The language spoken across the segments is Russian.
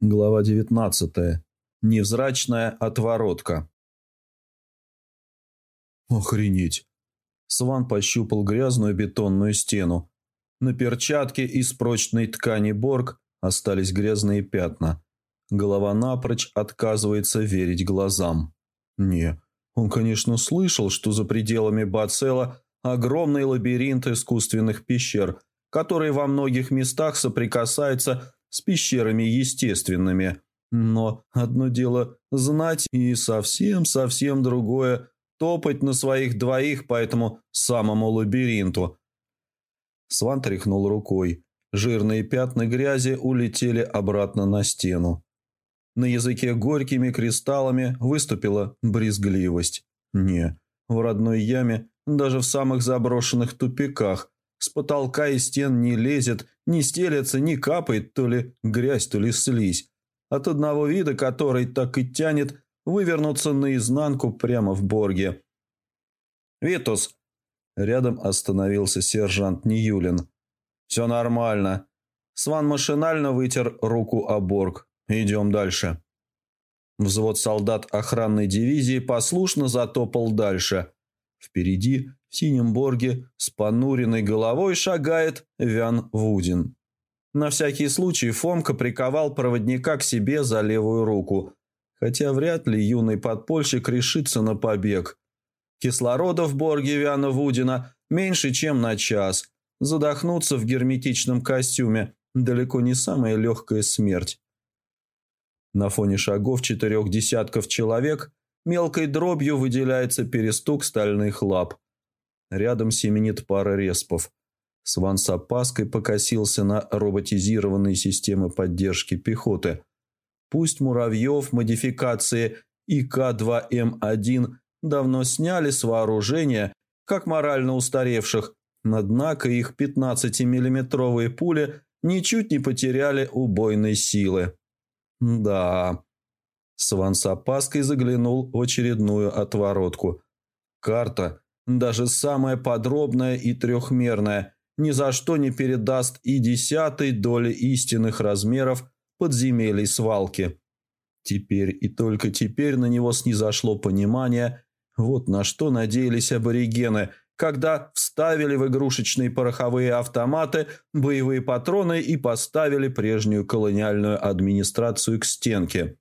Глава 19. Невзрачная отворотка. Охренеть. Сван пощупал грязную бетонную стену. На перчатке из прочной ткани Борг остались грязные пятна. Голова напрочь отказывается верить глазам. Не, он, конечно, слышал, что за пределами Бацела огромный лабиринт искусственных пещер, которые во многих местах соприкасаются с пещерами естественными. Но одно дело знать и совсем-совсем другое топать на своих двоих по этому самому лабиринту. Сван тряхнул рукой. Жирные пятна грязи улетели обратно на стену. На языке горькими кристаллами выступила брезгливость. Не, в родной яме, даже в самых заброшенных тупиках, с потолка и стен не лезет, не стелется, не капает то ли грязь, то ли слизь. От одного вида, который так и тянет вывернуться наизнанку прямо в борге. «Витус!» Рядом остановился сержант Ниюлин. «Все нормально». Сван машинально вытер руку о борг. «Идем дальше». Взвод солдат охранной дивизии послушно затопал дальше. Впереди в синем борге с понуренной головой шагает Вян Вудин. На всякий случай Фомка приковал проводника к себе за левую руку, хотя вряд ли юный подпольщик решится на побег. Кислорода в борге Вяна Вудина меньше, чем на час. Задохнуться в герметичном костюме – далеко не самая легкая смерть. На фоне шагов четырех десятков человек мелкой дробью выделяется перестук стальных лап – Рядом семенит пара респов. Сван с опаской покосился на роботизированные системы поддержки пехоты. Пусть муравьев модификации ИК-2М1 давно сняли с вооружения, как морально устаревших, однако их 15-миллиметровые пули ничуть не потеряли убойной силы. Да. Сван с опаской заглянул в очередную отворотку. Карта даже самая подробная и трехмерная, ни за что не передаст и десятой доли истинных размеров подземелий свалки. Теперь и только теперь на него снизошло понимание, вот на что надеялись аборигены, когда вставили в игрушечные пороховые автоматы боевые патроны и поставили прежнюю колониальную администрацию к стенке.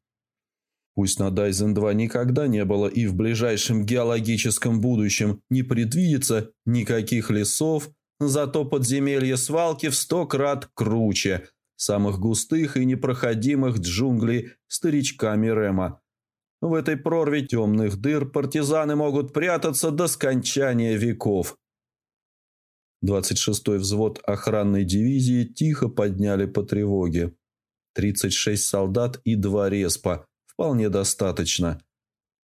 Пусть на Дайзен-2 никогда не было и в ближайшем геологическом будущем не предвидится никаких лесов, зато подземелье свалки в сто крат круче самых густых и непроходимых джунглей старичками Рема. В этой прорве темных дыр партизаны могут прятаться до скончания веков. 26-й взвод охранной дивизии тихо подняли по тревоге. 36 солдат и два респа – вполне достаточно.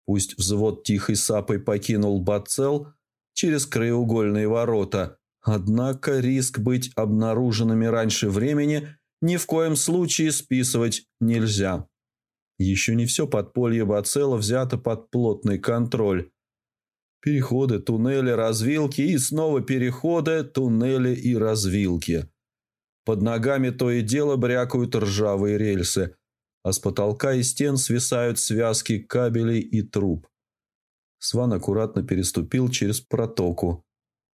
Пусть взвод тихой сапой покинул Бацел через краеугольные ворота, однако риск быть обнаруженными раньше времени ни в коем случае списывать нельзя. Еще не все подполье Бацела взято под плотный контроль. Переходы, туннели, развилки и снова переходы, туннели и развилки. Под ногами то и дело брякают ржавые рельсы – а с потолка и стен свисают связки кабелей и труб. Сван аккуратно переступил через протоку.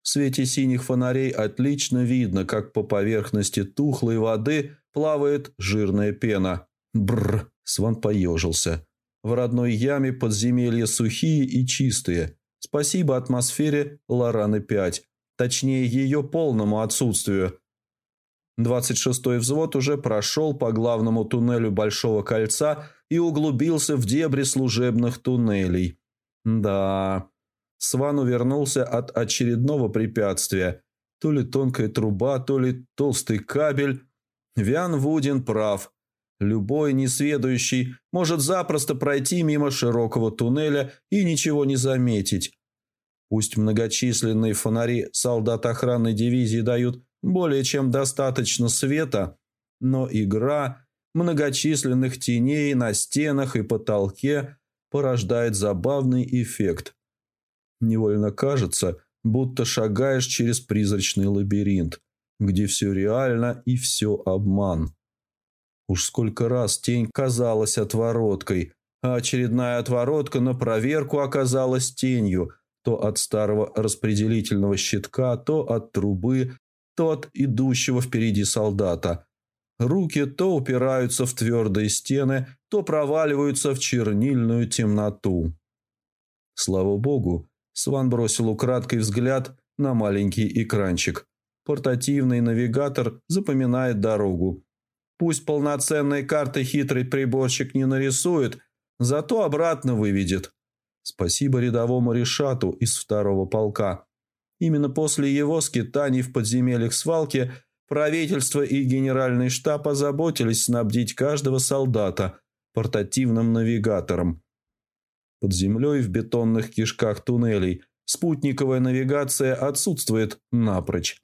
В свете синих фонарей отлично видно, как по поверхности тухлой воды плавает жирная пена. Бррр! Сван поежился. В родной яме подземелья сухие и чистые. Спасибо атмосфере Лораны-5. Точнее, ее полному отсутствию – 26-й взвод уже прошел по главному туннелю Большого кольца и углубился в дебри служебных туннелей. Да, Сван увернулся от очередного препятствия. То ли тонкая труба, то ли толстый кабель. Вян Вудин прав. Любой несведущий может запросто пройти мимо широкого туннеля и ничего не заметить. Пусть многочисленные фонари солдат охранной дивизии дают более чем достаточно света, но игра многочисленных теней на стенах и потолке порождает забавный эффект. Невольно кажется, будто шагаешь через призрачный лабиринт, где все реально и все обман. Уж сколько раз тень казалась отвороткой, а очередная отворотка на проверку оказалась тенью, то от старого распределительного щитка, то от трубы, то от идущего впереди солдата. Руки то упираются в твердые стены, то проваливаются в чернильную темноту. Слава богу, Сван бросил украдкой взгляд на маленький экранчик. Портативный навигатор запоминает дорогу. Пусть полноценной карты хитрый приборщик не нарисует, зато обратно выведет. Спасибо рядовому Решату из второго полка. Именно после его скитаний в подземельях свалки правительство и генеральный штаб озаботились снабдить каждого солдата портативным навигатором. Под землей в бетонных кишках туннелей спутниковая навигация отсутствует напрочь.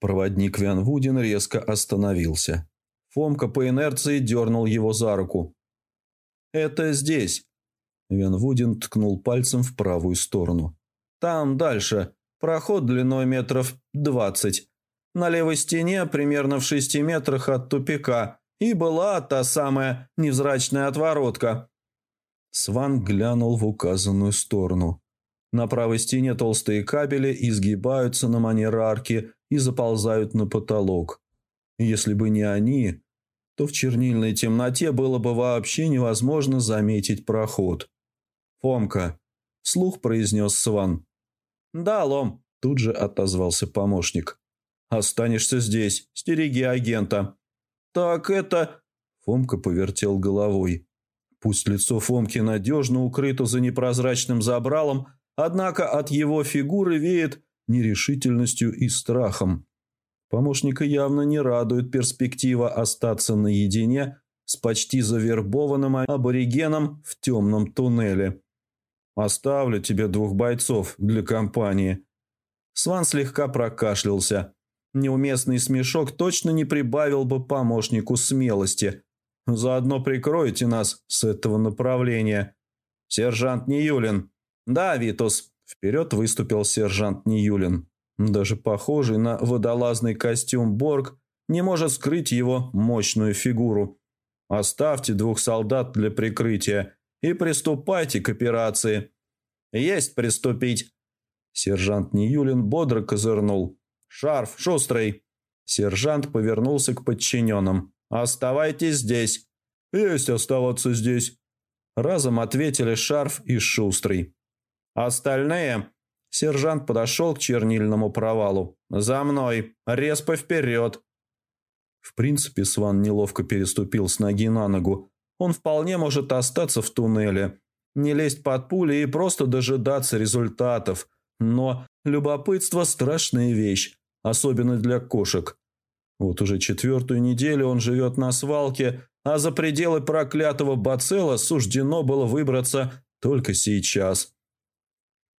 Проводник Вян Вудин резко остановился. Фомка по инерции дернул его за руку. «Это здесь!» Вян Вудин ткнул пальцем в правую сторону. «Там дальше. Проход длиной метров двадцать. На левой стене, примерно в шести метрах от тупика, и была та самая невзрачная отворотка». Сван глянул в указанную сторону. На правой стене толстые кабели изгибаются на манер арки и заползают на потолок. Если бы не они, то в чернильной темноте было бы вообще невозможно заметить проход. «Фомка», – слух произнес Сван. «Да, Лом», – тут же отозвался помощник. «Останешься здесь, стереги агента». «Так это...» – Фомка повертел головой. Пусть лицо Фомки надежно укрыто за непрозрачным забралом, Однако от его фигуры веет нерешительностью и страхом. Помощника явно не радует перспектива остаться наедине с почти завербованным аборигеном в темном туннеле. «Оставлю тебе двух бойцов для компании». Сван слегка прокашлялся. Неуместный смешок точно не прибавил бы помощнику смелости. Заодно прикроете нас с этого направления. Сержант Ниюлин, «Да, Витус», – вперед выступил сержант Ниюлин. Даже похожий на водолазный костюм Борг не может скрыть его мощную фигуру. «Оставьте двух солдат для прикрытия и приступайте к операции». «Есть приступить!» Сержант Ниюлин бодро козырнул. «Шарф, шустрый!» Сержант повернулся к подчиненным. «Оставайтесь здесь!» «Есть оставаться здесь!» Разом ответили Шарф и Шустрый. Остальные... Сержант подошел к чернильному провалу. «За мной! Респо вперед!» В принципе, Сван неловко переступил с ноги на ногу. Он вполне может остаться в туннеле, не лезть под пули и просто дожидаться результатов. Но любопытство – страшная вещь, особенно для кошек. Вот уже четвертую неделю он живет на свалке, а за пределы проклятого бацела суждено было выбраться только сейчас.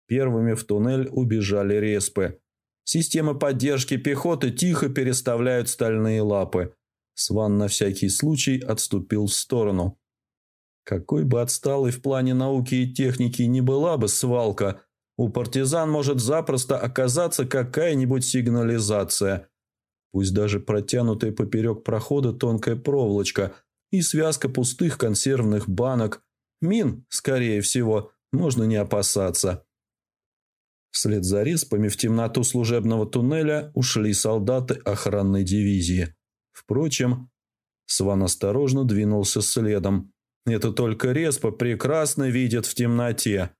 Первыми в туннель убежали респы. Системы поддержки пехоты тихо переставляют стальные лапы. Сван на всякий случай отступил в сторону. Какой бы отсталой в плане науки и техники ни была бы свалка, у партизан может запросто оказаться какая-нибудь сигнализация. Пусть даже протянутая поперек прохода тонкая проволочка и связка пустых консервных банок. Мин, скорее всего, можно не опасаться. Вслед за респами в темноту служебного туннеля ушли солдаты охранной дивизии. Впрочем, Сван осторожно двинулся следом. Это только респа прекрасно видят в темноте.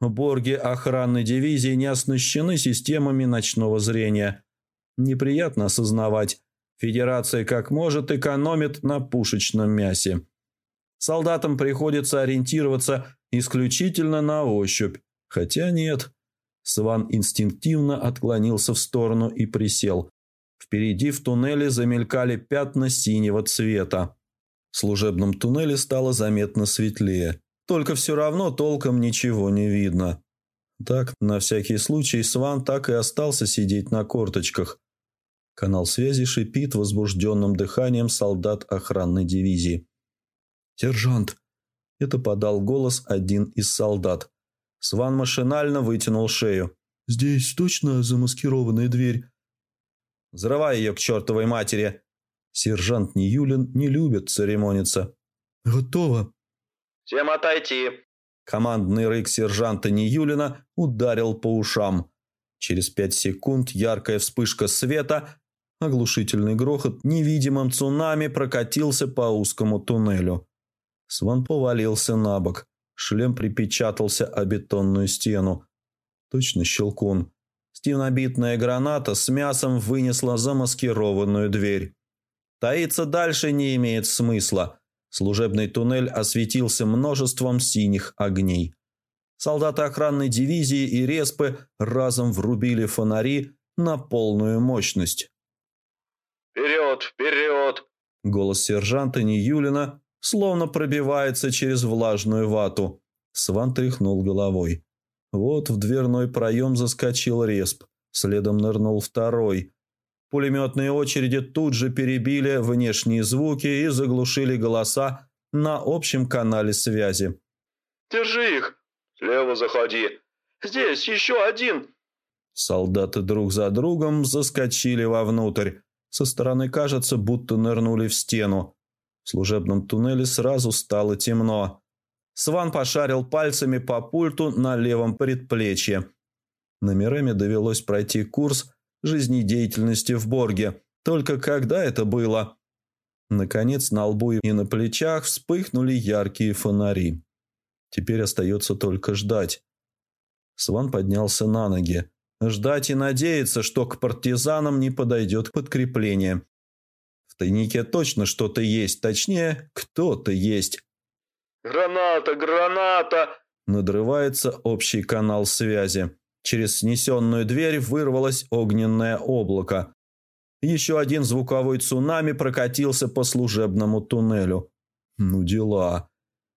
Борги охранной дивизии не оснащены системами ночного зрения. Неприятно осознавать, Федерация как может экономит на пушечном мясе. Солдатам приходится ориентироваться исключительно на ощупь. Хотя нет, Сван инстинктивно отклонился в сторону и присел. Впереди в туннеле замелькали пятна синего цвета. В служебном туннеле стало заметно светлее. Только все равно толком ничего не видно. Так, на всякий случай, Сван так и остался сидеть на корточках. Канал связи шипит возбужденным дыханием солдат охранной дивизии. «Сержант!» – это подал голос один из солдат. Сван машинально вытянул шею. «Здесь точно замаскированная дверь?» «Взрывай ее к чертовой матери!» Сержант Ниюлин не любит церемониться. «Готово». «Всем отойти». Командный рык сержанта Ниюлина ударил по ушам. Через пять секунд яркая вспышка света, оглушительный грохот невидимым цунами прокатился по узкому туннелю. Сван повалился на бок. Шлем припечатался о бетонную стену. Точно щелкун. Стенобитная граната с мясом вынесла замаскированную дверь. Таиться дальше не имеет смысла. Служебный туннель осветился множеством синих огней. Солдаты охранной дивизии и респы разом врубили фонари на полную мощность. «Вперед, вперед!» Голос сержанта Ниюлина словно пробивается через влажную вату. Сван тряхнул головой. Вот в дверной проем заскочил респ, следом нырнул второй. Пулеметные очереди тут же перебили внешние звуки и заглушили голоса на общем канале связи. «Держи их! Слева заходи! Здесь еще один!» Солдаты друг за другом заскочили вовнутрь. Со стороны кажется, будто нырнули в стену. В служебном туннеле сразу стало темно. Сван пошарил пальцами по пульту на левом предплечье. Номерами довелось пройти курс жизнедеятельности в Борге. Только когда это было? Наконец на лбу и на плечах вспыхнули яркие фонари. Теперь остается только ждать. Сван поднялся на ноги. Ждать и надеяться, что к партизанам не подойдет подкрепление. В тайнике точно что-то есть, точнее, кто-то есть. «Граната! Граната!» Надрывается общий канал связи. Через снесенную дверь вырвалось огненное облако. Еще один звуковой цунами прокатился по служебному туннелю. Ну дела.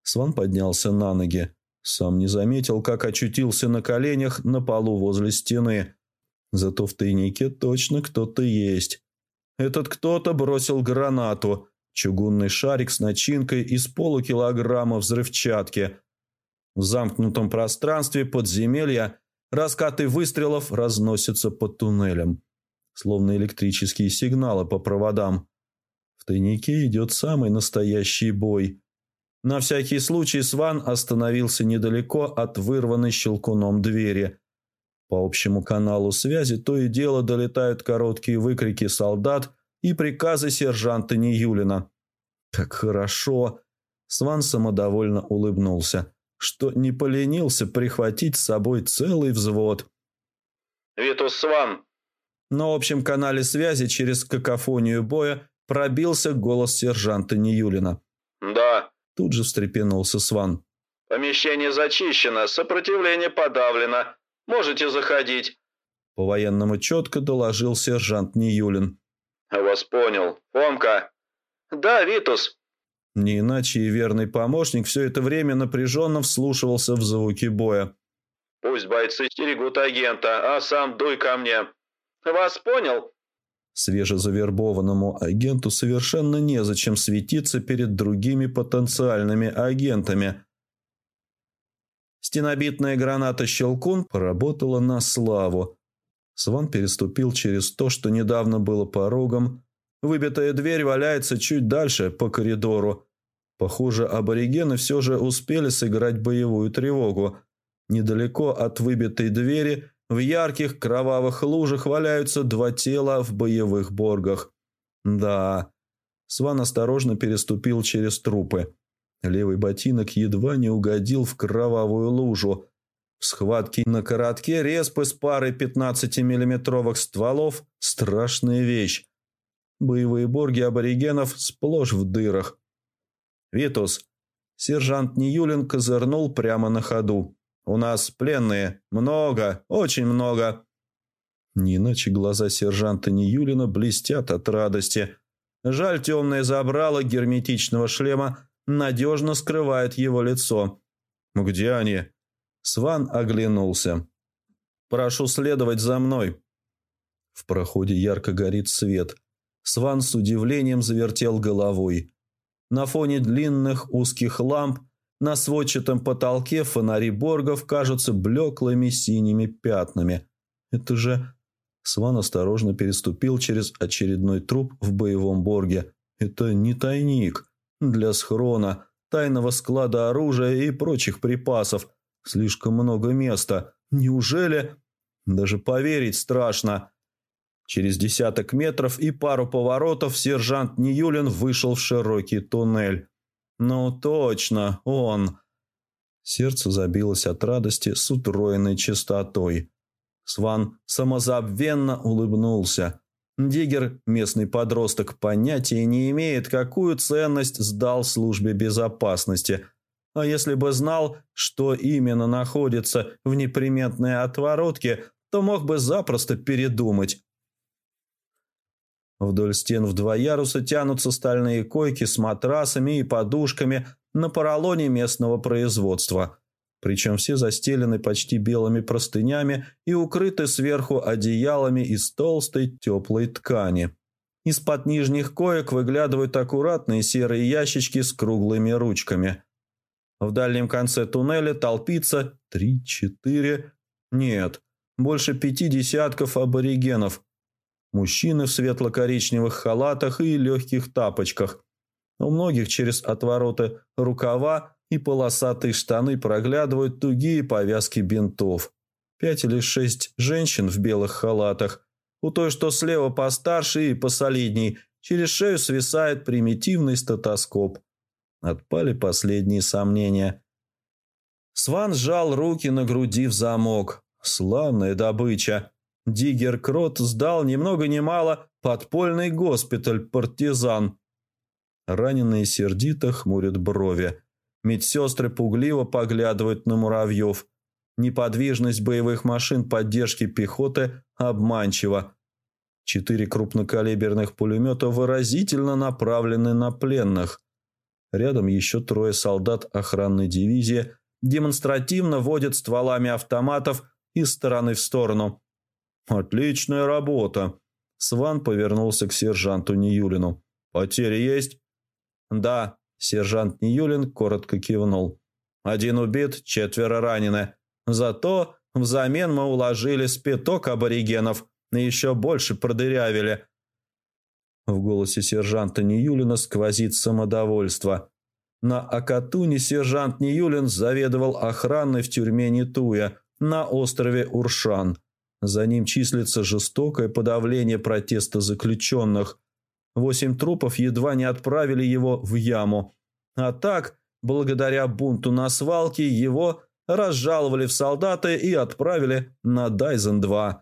Сван поднялся на ноги. Сам не заметил, как очутился на коленях на полу возле стены. Зато в тайнике точно кто-то есть. Этот кто-то бросил гранату, чугунный шарик с начинкой из полукилограмма взрывчатки. В замкнутом пространстве подземелья раскаты выстрелов разносятся по туннелям, словно электрические сигналы по проводам. В тайнике идет самый настоящий бой. На всякий случай Сван остановился недалеко от вырванной щелкуном двери. По общему каналу связи то и дело долетают короткие выкрики солдат и приказы сержанта Ниюлина. «Как хорошо!» Сван самодовольно улыбнулся, что не поленился прихватить с собой целый взвод. «Витус Сван!» На общем канале связи через какофонию боя пробился голос сержанта Ниюлина. «Да», – тут же встрепенулся Сван. «Помещение зачищено, сопротивление подавлено. Можете заходить». По-военному четко доложил сержант Ниюлин. «Вас понял. Фомка?» «Да, Витус». Не иначе и верный помощник все это время напряженно вслушивался в звуки боя. «Пусть бойцы стерегут агента, а сам дуй ко мне. Вас понял?» Свежезавербованному агенту совершенно незачем светиться перед другими потенциальными агентами. Стенобитная граната «Щелкун» поработала на славу. Сван переступил через то, что недавно было порогом. Выбитая дверь валяется чуть дальше, по коридору. Похоже, аборигены все же успели сыграть боевую тревогу. Недалеко от выбитой двери в ярких кровавых лужах валяются два тела в боевых боргах. Да. Сван осторожно переступил через трупы. Левый ботинок едва не угодил в кровавую лужу. В схватке на коротке респы с парой 15-миллиметровых стволов – страшная вещь. Боевые борги аборигенов сплошь в дырах. «Витус!» Сержант Ниюлин козырнул прямо на ходу. «У нас пленные. Много, очень много». Не иначе глаза сержанта Ниюлина блестят от радости. Жаль, темное забрало герметичного шлема надежно скрывает его лицо. «Где они?» Сван оглянулся. «Прошу следовать за мной». В проходе ярко горит свет. Сван с удивлением завертел головой. На фоне длинных узких ламп на сводчатом потолке фонари Боргов кажутся блеклыми синими пятнами. Это же... Сван осторожно переступил через очередной труп в боевом борге. Это не тайник. Для схрона, тайного склада оружия и прочих припасов. Слишком много места. Неужели... Даже поверить страшно. Через десяток метров и пару поворотов сержант Ниюлин вышел в широкий туннель. «Ну точно, он!» Сердце забилось от радости с утроенной частотой. Сван самозабвенно улыбнулся. Диггер, местный подросток, понятия не имеет, какую ценность сдал службе безопасности. А если бы знал, что именно находится в неприметной отворотке, то мог бы запросто передумать. Вдоль стен в два яруса тянутся стальные койки с матрасами и подушками на поролоне местного производства. Причем все застелены почти белыми простынями и укрыты сверху одеялами из толстой теплой ткани. Из-под нижних коек выглядывают аккуратные серые ящички с круглыми ручками. В дальнем конце туннеля толпится три-четыре... Нет, больше пяти десятков аборигенов. Мужчины в светло-коричневых халатах и легких тапочках. У многих через отвороты рукава и полосатые штаны проглядывают тугие повязки бинтов. Пять или шесть женщин в белых халатах. У той, что слева постарше и посолидней, через шею свисает примитивный стетоскоп. Отпали последние сомнения. Сван сжал руки на груди в замок. Славная добыча. Диггер Крот сдал ни много ни мало подпольный госпиталь «Партизан». Раненые сердито хмурят брови. Медсестры пугливо поглядывают на муравьев. Неподвижность боевых машин поддержки пехоты обманчива. Четыре крупнокалиберных пулемета выразительно направлены на пленных. Рядом еще трое солдат охранной дивизии демонстративно водят стволами автоматов из стороны в сторону. «Отличная работа!» Сван повернулся к сержанту Ниюлину. «Потери есть?» «Да», – сержант Ниюлин коротко кивнул. «Один убит, четверо ранены. Зато взамен мы уложили спиток аборигенов и еще больше продырявили». В голосе сержанта Ниюлина сквозит самодовольство. На Акатуне сержант Ниюлин заведовал охраной в тюрьме Нитуя на острове Уршан – за ним числится жестокое подавление протеста заключенных. Восемь трупов едва не отправили его в яму. А так, благодаря бунту на свалке, его разжаловали в солдаты и отправили на Дайзен-2.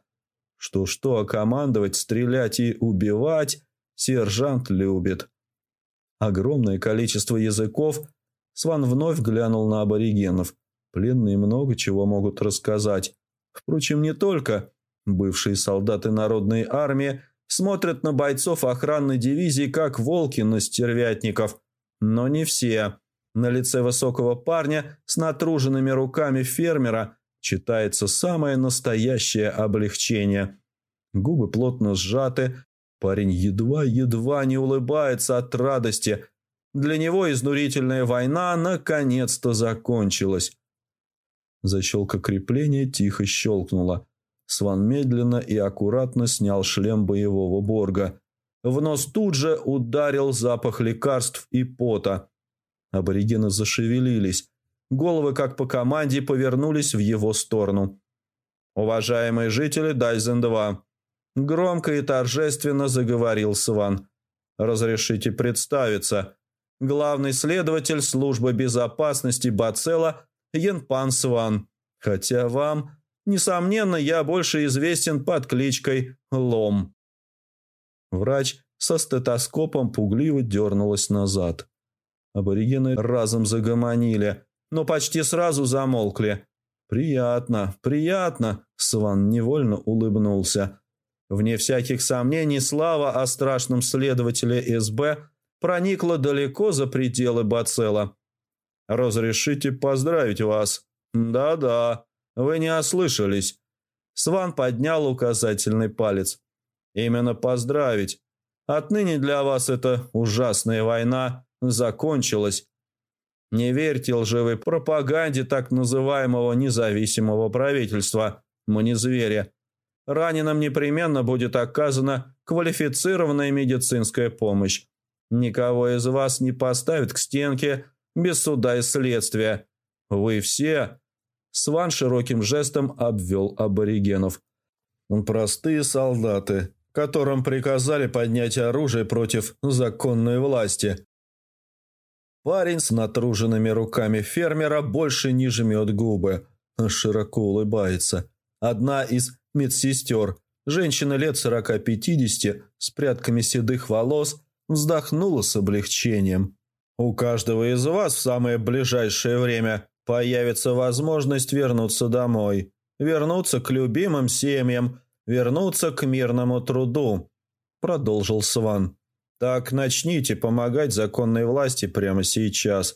Что-что, а командовать, стрелять и убивать сержант любит. Огромное количество языков. Сван вновь глянул на аборигенов. Пленные много чего могут рассказать. Впрочем, не только. Бывшие солдаты народной армии смотрят на бойцов охранной дивизии как волки на стервятников. Но не все. На лице высокого парня с натруженными руками фермера читается самое настоящее облегчение. Губы плотно сжаты, парень едва-едва не улыбается от радости. Для него изнурительная война наконец-то закончилась. Защелка крепления тихо щелкнула. Сван медленно и аккуратно снял шлем боевого борга. В нос тут же ударил запах лекарств и пота. Аборигены зашевелились. Головы, как по команде, повернулись в его сторону. «Уважаемые жители Дайзен-2», – громко и торжественно заговорил Сван. «Разрешите представиться. Главный следователь службы безопасности Бацела Янпан Сван. Хотя вам, несомненно, я больше известен под кличкой Лом. Врач со стетоскопом пугливо дернулась назад. Аборигены разом загомонили, но почти сразу замолкли. «Приятно, приятно!» – Сван невольно улыбнулся. Вне всяких сомнений, слава о страшном следователе СБ проникла далеко за пределы Бацела. «Разрешите поздравить вас?» «Да-да, вы не ослышались». Сван поднял указательный палец. «Именно поздравить. Отныне для вас эта ужасная война закончилась. Не верьте лживой пропаганде так называемого независимого правительства. Мы не звери. Раненым непременно будет оказана квалифицированная медицинская помощь. Никого из вас не поставят к стенке без суда и следствия. Вы все...» Сван широким жестом обвел аборигенов. «Простые солдаты, которым приказали поднять оружие против законной власти. Парень с натруженными руками фермера больше не жмет губы, широко улыбается. Одна из медсестер, женщина лет 40-50, с прядками седых волос, вздохнула с облегчением. «У каждого из вас в самое ближайшее время появится возможность вернуться домой, вернуться к любимым семьям, вернуться к мирному труду», – продолжил Сван. «Так начните помогать законной власти прямо сейчас.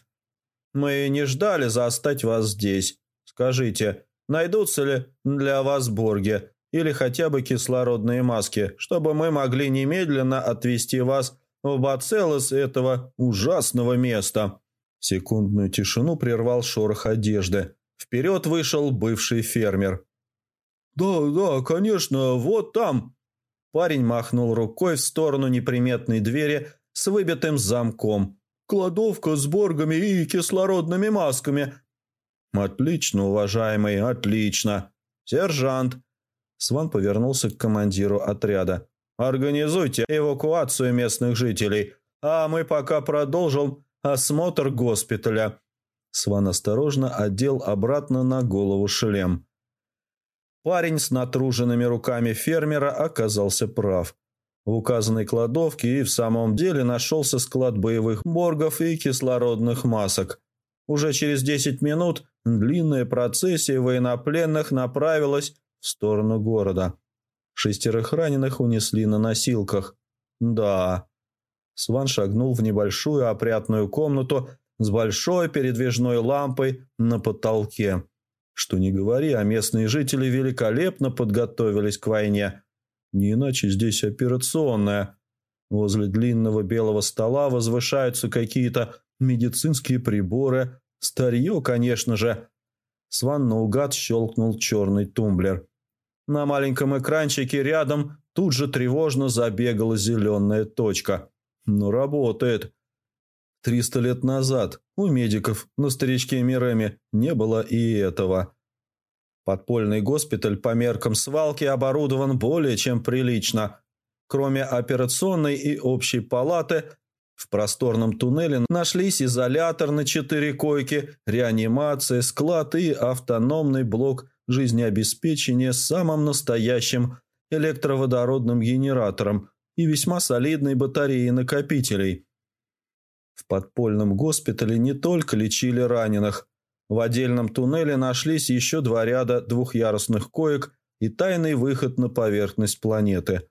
Мы не ждали застать вас здесь. Скажите, найдутся ли для вас борги или хотя бы кислородные маски, чтобы мы могли немедленно отвезти вас в Бацелос этого ужасного места?» Секундную тишину прервал шорох одежды. Вперед вышел бывший фермер. «Да, да, конечно, вот там!» Парень махнул рукой в сторону неприметной двери с выбитым замком. «Кладовка с боргами и кислородными масками». «Отлично, уважаемый, отлично. Сержант!» Сван повернулся к командиру отряда. «Организуйте эвакуацию местных жителей, а мы пока продолжим осмотр госпиталя». Сван осторожно одел обратно на голову шлем. Парень с натруженными руками фермера оказался прав. В указанной кладовке и в самом деле нашелся склад боевых боргов и кислородных масок. Уже через 10 минут длинная процессия военнопленных направилась в сторону города. Шестерых раненых унесли на носилках. Да. Сван шагнул в небольшую опрятную комнату с большой передвижной лампой на потолке. Что не говори, а местные жители великолепно подготовились к войне. Не иначе здесь операционная. Возле длинного белого стола возвышаются какие-то медицинские приборы. Старье, конечно же. Сван наугад щелкнул черный тумблер. На маленьком экранчике рядом тут же тревожно забегала зеленая точка. Ну, работает. Триста лет назад у медиков на старичке Миреме не было и этого. Подпольный госпиталь по меркам свалки оборудован более чем прилично. Кроме операционной и общей палаты, в просторном туннеле нашлись изолятор на четыре койки, реанимация, склад и автономный блок жизнеобеспечения с самым настоящим электроводородным генератором и весьма солидной батареей накопителей – в подпольном госпитале не только лечили раненых. В отдельном туннеле нашлись еще два ряда двухъярусных коек и тайный выход на поверхность планеты.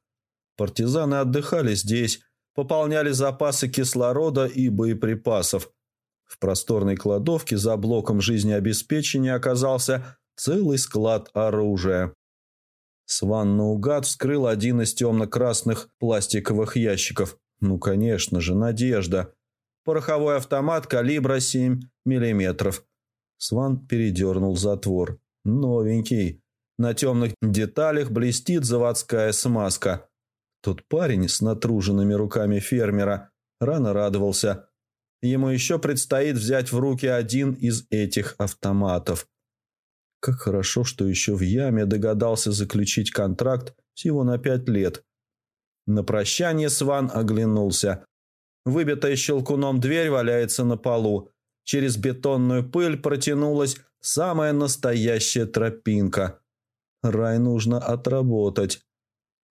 Партизаны отдыхали здесь, пополняли запасы кислорода и боеприпасов. В просторной кладовке за блоком жизнеобеспечения оказался целый склад оружия. Сван наугад вскрыл один из темно-красных пластиковых ящиков. Ну, конечно же, надежда пороховой автомат калибра 7 мм. Сван передернул затвор. Новенький. На темных деталях блестит заводская смазка. Тот парень с натруженными руками фермера рано радовался. Ему еще предстоит взять в руки один из этих автоматов. Как хорошо, что еще в яме догадался заключить контракт всего на пять лет. На прощание Сван оглянулся. Выбитая щелкуном дверь валяется на полу. Через бетонную пыль протянулась самая настоящая тропинка. Рай нужно отработать.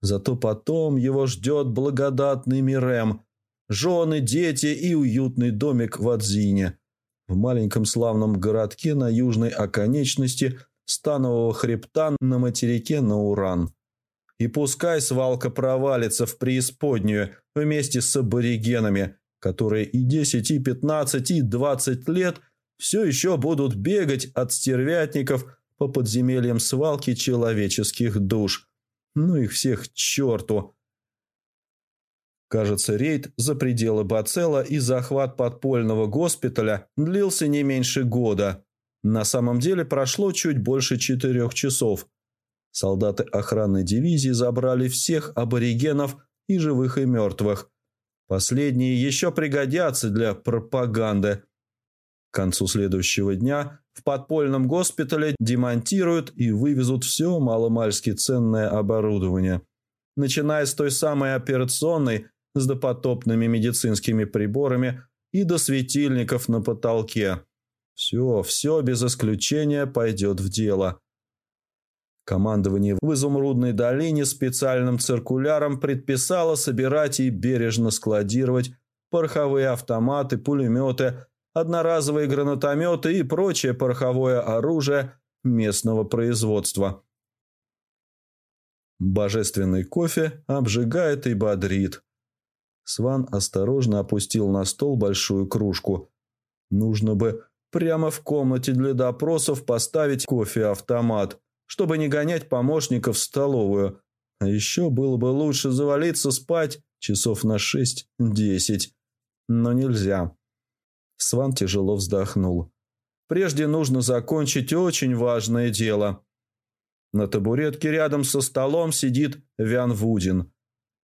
Зато потом его ждет благодатный Мирем, жены, дети и уютный домик в Адзине, в маленьком славном городке на южной оконечности станового хребта на материке Науран. И пускай свалка провалится в преисподнюю вместе с аборигенами, которые и 10, и 15, и 20 лет все еще будут бегать от стервятников по подземельям свалки человеческих душ. Ну их всех черту! Кажется, рейд за пределы Бацела и захват подпольного госпиталя длился не меньше года. На самом деле прошло чуть больше четырех часов – Солдаты охранной дивизии забрали всех аборигенов и живых, и мертвых. Последние еще пригодятся для пропаганды. К концу следующего дня в подпольном госпитале демонтируют и вывезут все маломальски ценное оборудование. Начиная с той самой операционной с допотопными медицинскими приборами и до светильников на потолке. Все, все без исключения пойдет в дело. Командование в Изумрудной долине специальным циркуляром предписало собирать и бережно складировать пороховые автоматы, пулеметы, одноразовые гранатометы и прочее пороховое оружие местного производства. Божественный кофе обжигает и бодрит. Сван осторожно опустил на стол большую кружку. Нужно бы прямо в комнате для допросов поставить кофе-автомат, чтобы не гонять помощников в столовую. А еще было бы лучше завалиться спать часов на шесть-десять. Но нельзя. Сван тяжело вздохнул. Прежде нужно закончить очень важное дело. На табуретке рядом со столом сидит Вян Вудин.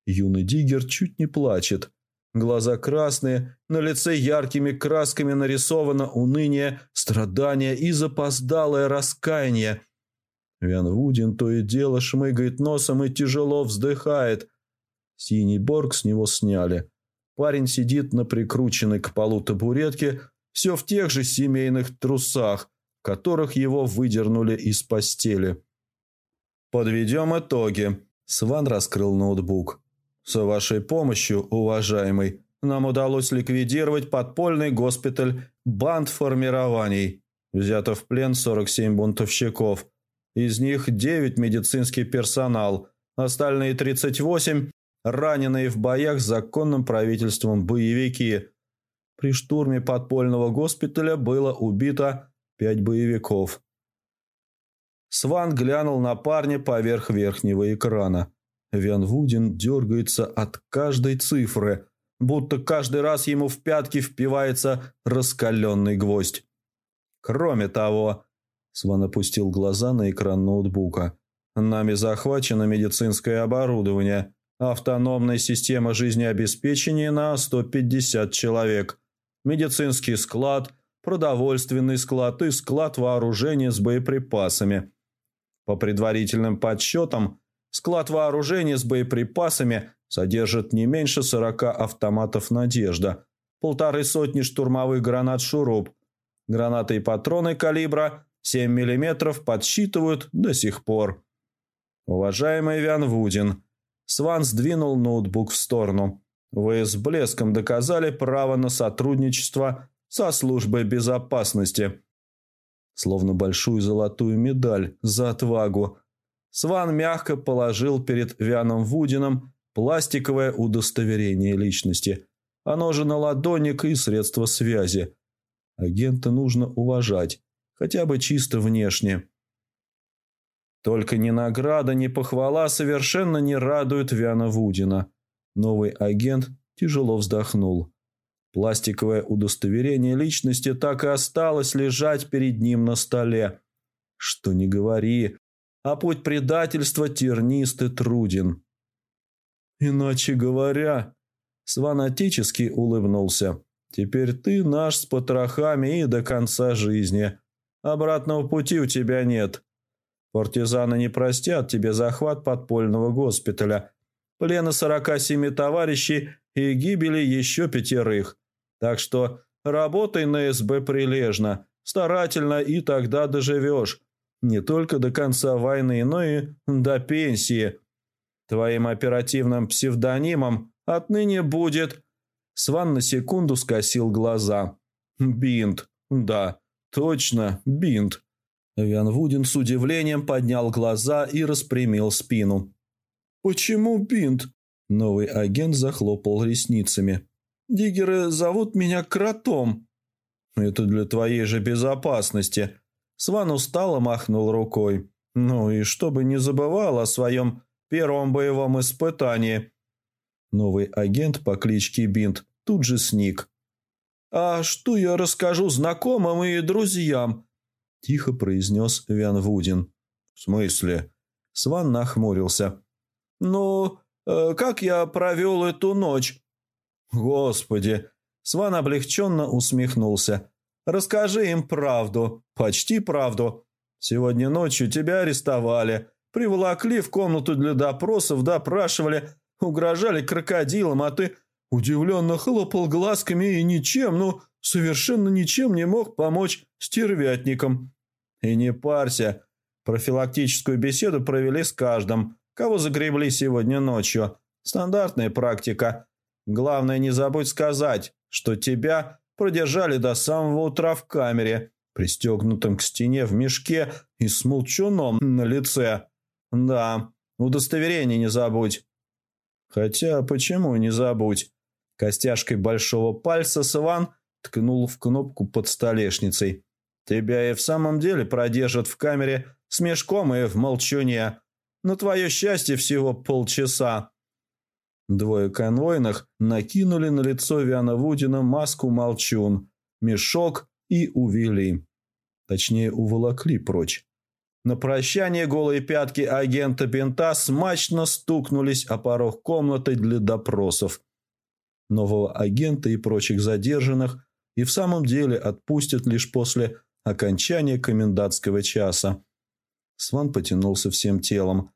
Юный диггер чуть не плачет. Глаза красные, на лице яркими красками нарисовано уныние, страдание и запоздалое раскаяние. Вян Вудин то и дело шмыгает носом и тяжело вздыхает. Синий борг с него сняли. Парень сидит на прикрученной к полу табуретке, все в тех же семейных трусах, которых его выдернули из постели. «Подведем итоги», – Сван раскрыл ноутбук. «С вашей помощью, уважаемый, нам удалось ликвидировать подпольный госпиталь банд формирований. Взято в плен 47 бунтовщиков. Из них 9 медицинский персонал, остальные 38 раненые в боях с законным правительством боевики. При штурме подпольного госпиталя было убито пять боевиков. Сван глянул на парня поверх верхнего экрана. Вян Вудин дергается от каждой цифры, будто каждый раз ему в пятки впивается раскаленный гвоздь. Кроме того, Сван опустил глаза на экран ноутбука. Нами захвачено медицинское оборудование, автономная система жизнеобеспечения на 150 человек, медицинский склад, продовольственный склад и склад вооружения с боеприпасами. По предварительным подсчетам, склад вооружения с боеприпасами содержит не меньше 40 автоматов «Надежда», полторы сотни штурмовых гранат «Шуруп», гранаты и патроны калибра 7 мм подсчитывают до сих пор. Уважаемый Вян Вудин, Сван сдвинул ноутбук в сторону. Вы с блеском доказали право на сотрудничество со службой безопасности. Словно большую золотую медаль за отвагу. Сван мягко положил перед Вяном Вудином пластиковое удостоверение личности. Оно же на ладонник и средства связи. Агента нужно уважать, хотя бы чисто внешне. Только ни награда, ни похвала совершенно не радуют Вяна Вудина. Новый агент тяжело вздохнул. Пластиковое удостоверение личности так и осталось лежать перед ним на столе. Что не говори, а путь предательства тернист и труден. Иначе говоря, Сван отечески улыбнулся. Теперь ты наш с потрохами и до конца жизни. Обратного пути у тебя нет. Партизаны не простят тебе захват подпольного госпиталя, плена 47 товарищей и гибели еще пятерых. Так что работай на СБ прилежно, старательно, и тогда доживешь. Не только до конца войны, но и до пенсии. Твоим оперативным псевдонимом отныне будет... Сван на секунду скосил глаза. Бинт. Да, точно, бинт. Вян Вудин с удивлением поднял глаза и распрямил спину. «Почему бинт?» Новый агент захлопал ресницами. «Диггеры зовут меня Кротом». «Это для твоей же безопасности». Сван устало махнул рукой. «Ну и чтобы не забывал о своем первом боевом испытании». Новый агент по кличке Бинт тут же сник. «А что я расскажу знакомым и друзьям?» Тихо произнес Вян Вудин. «В смысле?» Сван нахмурился. «Ну, э, как я провел эту ночь?» «Господи!» Сван облегченно усмехнулся. «Расскажи им правду, почти правду. Сегодня ночью тебя арестовали, приволокли в комнату для допросов, допрашивали, угрожали крокодилом, а ты удивленно хлопал глазками и ничем, ну, совершенно ничем не мог помочь стервятникам. И не парься, профилактическую беседу провели с каждым, кого загребли сегодня ночью. Стандартная практика. Главное, не забудь сказать, что тебя продержали до самого утра в камере, пристегнутым к стене в мешке и с молчуном на лице. Да, удостоверение не забудь. Хотя, почему не забудь? Костяшкой большого пальца Сван ткнул в кнопку под столешницей. «Тебя и в самом деле продержат в камере с мешком и в молчуне. На твое счастье всего полчаса». Двое конвойных накинули на лицо Виана Вудина маску молчун, мешок и увели. Точнее, уволокли прочь. На прощание голые пятки агента Бента смачно стукнулись о порог комнаты для допросов. Нового агента и прочих задержанных и в самом деле отпустят лишь после окончания комендантского часа. Сван потянулся всем телом.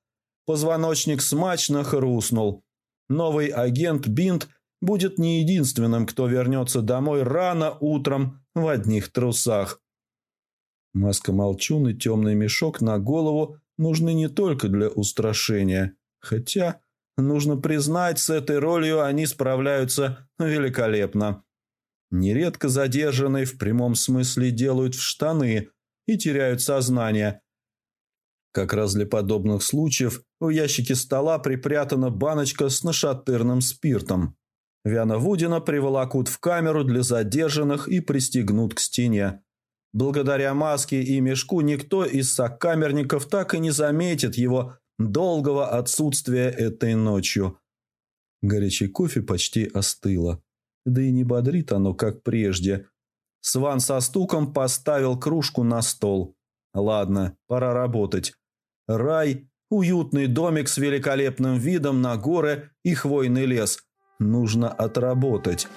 Позвоночник смачно хрустнул. Новый агент Бинт будет не единственным, кто вернется домой рано утром в одних трусах. Маска молчун и темный мешок на голову нужны не только для устрашения, хотя Нужно признать, с этой ролью они справляются великолепно. Нередко задержанные в прямом смысле делают в штаны и теряют сознание. Как раз для подобных случаев в ящике стола припрятана баночка с нашатырным спиртом. Вяна Вудина приволокут в камеру для задержанных и пристегнут к стене. Благодаря маске и мешку никто из сокамерников так и не заметит его долгого отсутствия этой ночью. Горячий кофе почти остыло. Да и не бодрит оно, как прежде. Сван со стуком поставил кружку на стол. Ладно, пора работать. Рай – уютный домик с великолепным видом на горы и хвойный лес. Нужно отработать.